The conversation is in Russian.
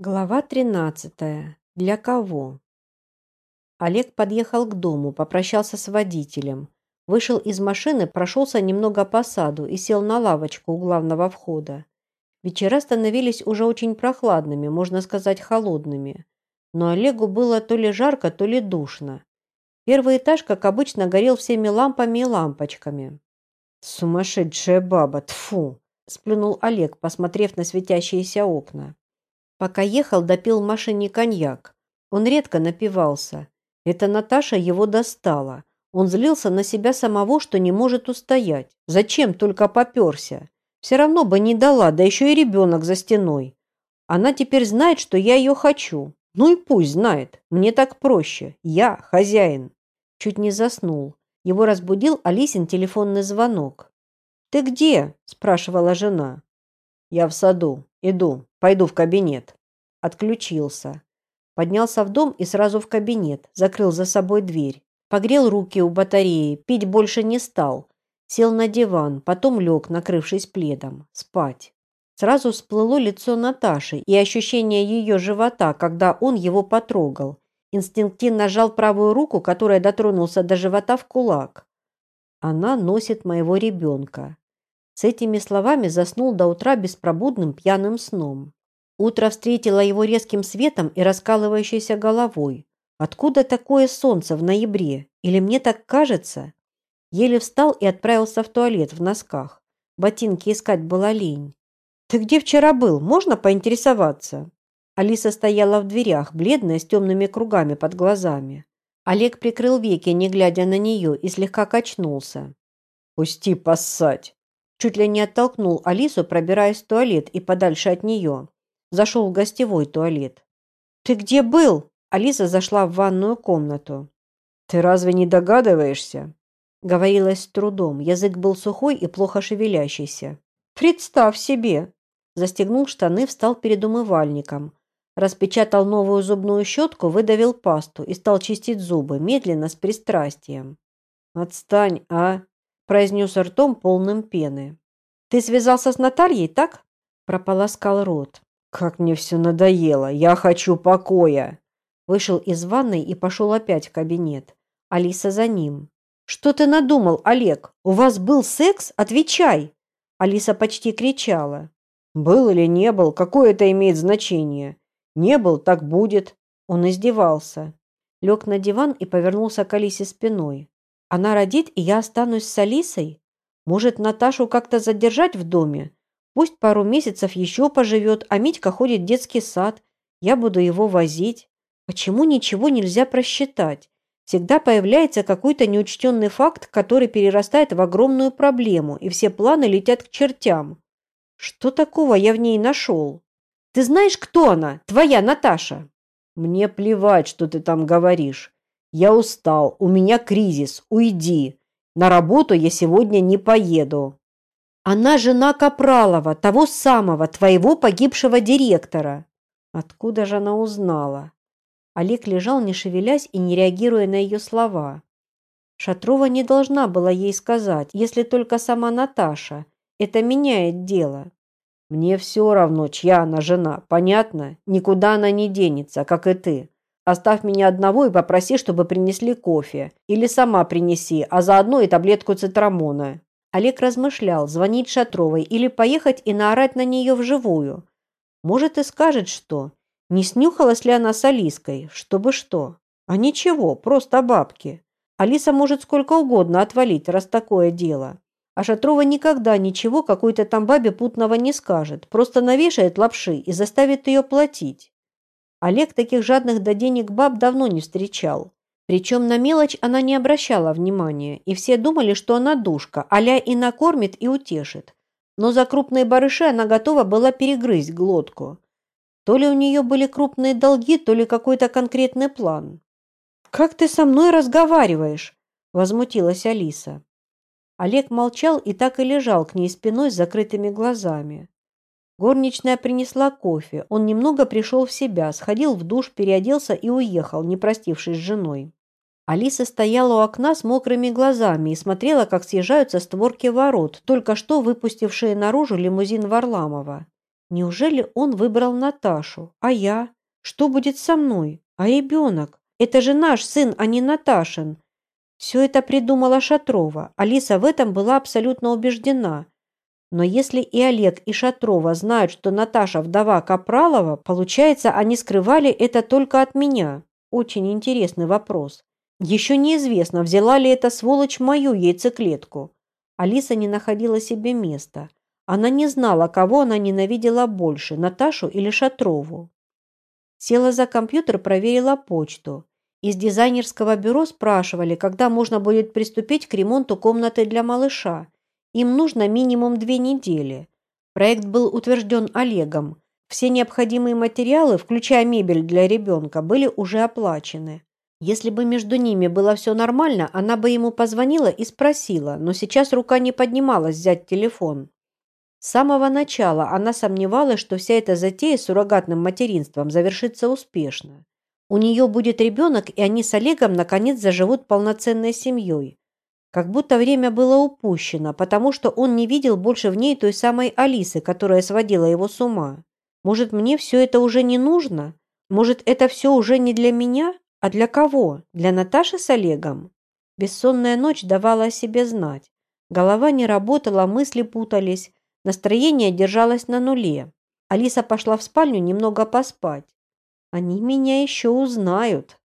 Глава 13. Для кого? Олег подъехал к дому, попрощался с водителем, вышел из машины, прошелся немного по саду и сел на лавочку у главного входа. Вечера становились уже очень прохладными, можно сказать, холодными. Но Олегу было то ли жарко, то ли душно. Первый этаж, как обычно, горел всеми лампами и лампочками. «Сумасшедшая баба, тфу! сплюнул Олег, посмотрев на светящиеся окна. Пока ехал, допил машине коньяк. Он редко напивался. Это Наташа его достала. Он злился на себя самого, что не может устоять. Зачем только поперся? Все равно бы не дала, да еще и ребенок за стеной. Она теперь знает, что я ее хочу. Ну и пусть знает. Мне так проще. Я хозяин. Чуть не заснул. Его разбудил Алисин телефонный звонок. «Ты где?» – спрашивала жена. «Я в саду. Иду. Пойду в кабинет». Отключился. Поднялся в дом и сразу в кабинет. Закрыл за собой дверь. Погрел руки у батареи. Пить больше не стал. Сел на диван, потом лег, накрывшись пледом. Спать. Сразу всплыло лицо Наташи и ощущение ее живота, когда он его потрогал. Инстинктивно нажал правую руку, которая дотронулся до живота в кулак. Она носит моего ребенка. С этими словами заснул до утра беспробудным пьяным сном. Утро встретило его резким светом и раскалывающейся головой. Откуда такое солнце в ноябре? Или мне так кажется? Еле встал и отправился в туалет в носках. Ботинки искать было лень. «Ты где вчера был? Можно поинтересоваться?» Алиса стояла в дверях, бледная, с темными кругами под глазами. Олег прикрыл веки, не глядя на нее, и слегка качнулся. «Пусти поссать!» Чуть ли не оттолкнул Алису, пробираясь в туалет и подальше от нее. Зашел в гостевой туалет. «Ты где был?» Алиса зашла в ванную комнату. «Ты разве не догадываешься?» Говорилось с трудом. Язык был сухой и плохо шевелящийся. «Представь себе!» Застегнул штаны, встал перед умывальником. Распечатал новую зубную щетку, выдавил пасту и стал чистить зубы, медленно, с пристрастием. «Отстань, а!» Произнес ртом полным пены. «Ты связался с Натальей, так?» Прополоскал рот. «Как мне все надоело! Я хочу покоя!» Вышел из ванной и пошел опять в кабинет. Алиса за ним. «Что ты надумал, Олег? У вас был секс? Отвечай!» Алиса почти кричала. «Был или не был, какое это имеет значение? Не был, так будет!» Он издевался. Лег на диван и повернулся к Алисе спиной. Она родит, и я останусь с Алисой? Может, Наташу как-то задержать в доме? Пусть пару месяцев еще поживет, а Митька ходит в детский сад. Я буду его возить. Почему ничего нельзя просчитать? Всегда появляется какой-то неучтенный факт, который перерастает в огромную проблему, и все планы летят к чертям. Что такого я в ней нашел? Ты знаешь, кто она? Твоя Наташа. Мне плевать, что ты там говоришь. Я устал, у меня кризис, уйди. На работу я сегодня не поеду. Она жена Капралова, того самого, твоего погибшего директора. Откуда же она узнала? Олег лежал, не шевелясь и не реагируя на ее слова. Шатрова не должна была ей сказать, если только сама Наташа. Это меняет дело. Мне все равно, чья она жена, понятно? Никуда она не денется, как и ты. Оставь меня одного и попроси, чтобы принесли кофе. Или сама принеси, а заодно и таблетку цитрамона». Олег размышлял, звонить Шатровой или поехать и наорать на нее вживую. Может, и скажет что. Не снюхалась ли она с Алиской? Чтобы что? А ничего, просто бабки. Алиса может сколько угодно отвалить, раз такое дело. А Шатрова никогда ничего какой-то там бабе путного не скажет, просто навешает лапши и заставит ее платить. Олег таких жадных до денег баб давно не встречал. Причем на мелочь она не обращала внимания, и все думали, что она душка, аля и накормит, и утешит. Но за крупные барыши она готова была перегрызть глотку. То ли у нее были крупные долги, то ли какой-то конкретный план. «Как ты со мной разговариваешь?» – возмутилась Алиса. Олег молчал и так и лежал к ней спиной с закрытыми глазами. Горничная принесла кофе. Он немного пришел в себя, сходил в душ, переоделся и уехал, не простившись с женой. Алиса стояла у окна с мокрыми глазами и смотрела, как съезжаются створки ворот, только что выпустившие наружу лимузин Варламова. Неужели он выбрал Наташу? А я? Что будет со мной? А ребенок? Это же наш сын, а не Наташин. Все это придумала Шатрова. Алиса в этом была абсолютно убеждена. Но если и Олег, и Шатрова знают, что Наташа вдова Капралова, получается, они скрывали это только от меня. Очень интересный вопрос. Еще неизвестно, взяла ли эта сволочь мою яйцеклетку. Алиса не находила себе места. Она не знала, кого она ненавидела больше, Наташу или Шатрову. Села за компьютер, проверила почту. Из дизайнерского бюро спрашивали, когда можно будет приступить к ремонту комнаты для малыша. Им нужно минимум две недели. Проект был утвержден Олегом. Все необходимые материалы, включая мебель для ребенка, были уже оплачены. Если бы между ними было все нормально, она бы ему позвонила и спросила, но сейчас рука не поднималась взять телефон. С самого начала она сомневалась, что вся эта затея с суррогатным материнством завершится успешно. У нее будет ребенок, и они с Олегом наконец заживут полноценной семьей. Как будто время было упущено, потому что он не видел больше в ней той самой Алисы, которая сводила его с ума. Может, мне все это уже не нужно? Может, это все уже не для меня? А для кого? Для Наташи с Олегом? Бессонная ночь давала о себе знать. Голова не работала, мысли путались, настроение держалось на нуле. Алиса пошла в спальню немного поспать. Они меня еще узнают.